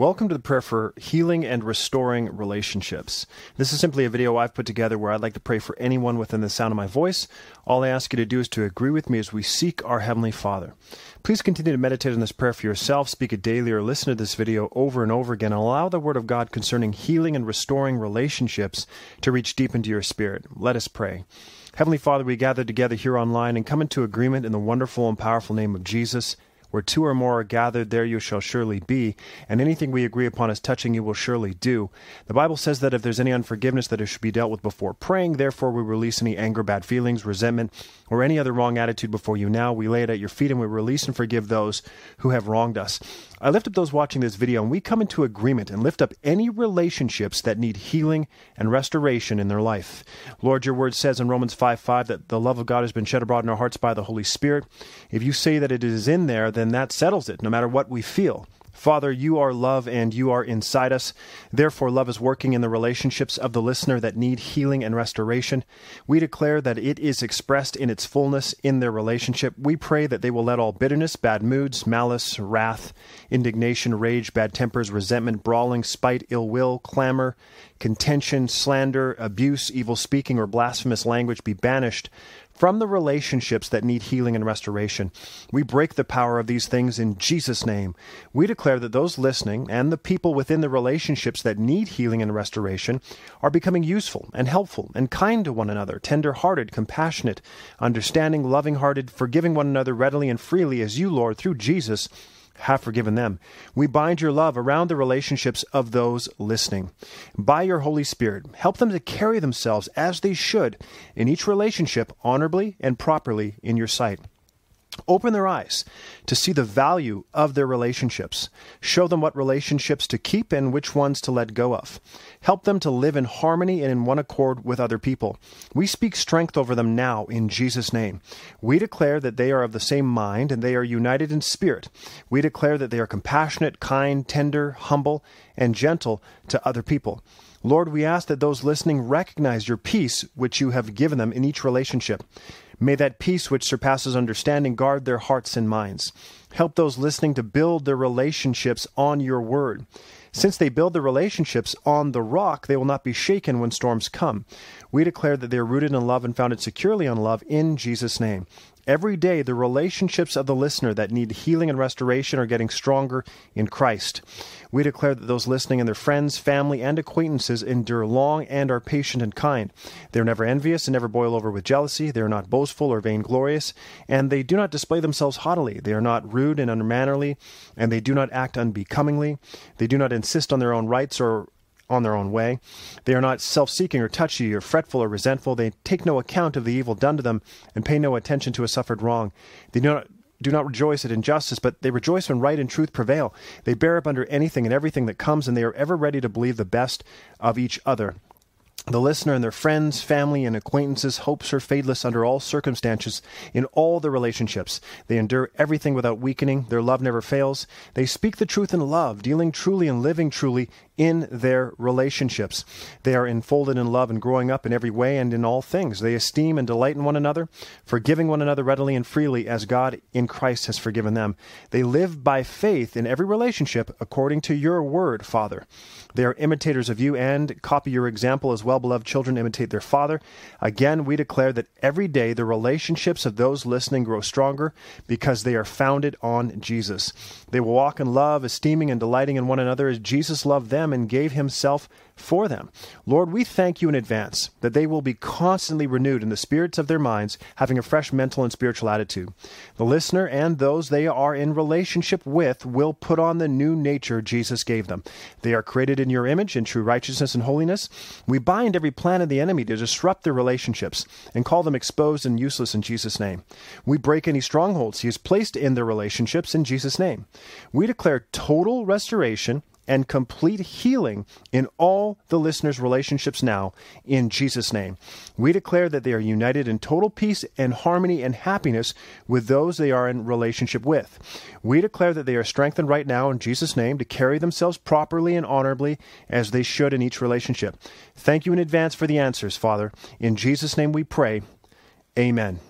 Welcome to the prayer for healing and restoring relationships. This is simply a video I've put together where I'd like to pray for anyone within the sound of my voice. All I ask you to do is to agree with me as we seek our Heavenly Father. Please continue to meditate on this prayer for yourself, speak it daily, or listen to this video over and over again, and allow the Word of God concerning healing and restoring relationships to reach deep into your spirit. Let us pray. Heavenly Father, we gather together here online and come into agreement in the wonderful and powerful name of Jesus. Where two or more are gathered, there you shall surely be, and anything we agree upon as touching you will surely do. The Bible says that if there's any unforgiveness, that it should be dealt with before praying. Therefore, we release any anger, bad feelings, resentment, or any other wrong attitude before you now. We lay it at your feet, and we release and forgive those who have wronged us. I lift up those watching this video, and we come into agreement and lift up any relationships that need healing and restoration in their life. Lord, your word says in Romans 5 5 that the love of God has been shed abroad in our hearts by the Holy Spirit. If you say that it is in there, then that settles it, no matter what we feel. Father, you are love and you are inside us. Therefore, love is working in the relationships of the listener that need healing and restoration. We declare that it is expressed in its fullness in their relationship. We pray that they will let all bitterness, bad moods, malice, wrath, indignation, rage, bad tempers, resentment, brawling, spite, ill will, clamor, contention, slander, abuse, evil speaking, or blasphemous language be banished from the relationships that need healing and restoration. We break the power of these things in Jesus' name. We declare that those listening and the people within the relationships that need healing and restoration are becoming useful and helpful and kind to one another, tender hearted, compassionate, understanding, loving hearted, forgiving one another readily and freely as you, Lord, through Jesus, have forgiven them. We bind your love around the relationships of those listening. By your Holy Spirit, help them to carry themselves as they should in each relationship honorably and properly in your sight. Open their eyes to see the value of their relationships. Show them what relationships to keep and which ones to let go of. Help them to live in harmony and in one accord with other people. We speak strength over them now in Jesus' name. We declare that they are of the same mind and they are united in spirit. We declare that they are compassionate, kind, tender, humble, and gentle to other people. Lord, we ask that those listening recognize your peace which you have given them in each relationship. May that peace which surpasses understanding guard their hearts and minds. Help those listening to build their relationships on your word. Since they build their relationships on the rock, they will not be shaken when storms come. We declare that they are rooted in love and founded securely on love in Jesus' name. Every day, the relationships of the listener that need healing and restoration are getting stronger in Christ. We declare that those listening and their friends, family, and acquaintances endure long and are patient and kind. They are never envious and never boil over with jealousy. They are not boastful or vainglorious, and they do not display themselves haughtily. They are not rude and unmannerly, and they do not act unbecomingly. They do not insist on their own rights or on their own way. They are not self seeking or touchy or fretful or resentful. They take no account of the evil done to them and pay no attention to a suffered wrong. They do not do not rejoice at injustice, but they rejoice when right and truth prevail. They bear up under anything and everything that comes, and they are ever ready to believe the best of each other. The listener and their friends, family, and acquaintances hopes are fadeless under all circumstances in all their relationships. They endure everything without weakening. Their love never fails. They speak the truth in love, dealing truly and living truly in their relationships. They are enfolded in love and growing up in every way and in all things. They esteem and delight in one another, forgiving one another readily and freely as God in Christ has forgiven them. They live by faith in every relationship according to your word, Father. They are imitators of you and copy your example as well beloved children imitate their father. Again, we declare that every day the relationships of those listening grow stronger because they are founded on Jesus. They will walk in love, esteeming and delighting in one another as Jesus loved them and gave himself for them. Lord, we thank you in advance that they will be constantly renewed in the spirits of their minds, having a fresh mental and spiritual attitude. The listener and those they are in relationship with will put on the new nature Jesus gave them. They are created in your image in true righteousness and holiness. We bind every plan of the enemy to disrupt their relationships and call them exposed and useless in Jesus' name. We break any strongholds he has placed in their relationships in Jesus' name. We declare total restoration and complete healing in all the listeners' relationships now in Jesus' name. We declare that they are united in total peace and harmony and happiness with those they are in relationship with. We declare that they are strengthened right now in Jesus' name to carry themselves properly and honorably as they should in each relationship. Thank you in advance for the answers, Father. In Jesus' name we pray. Amen.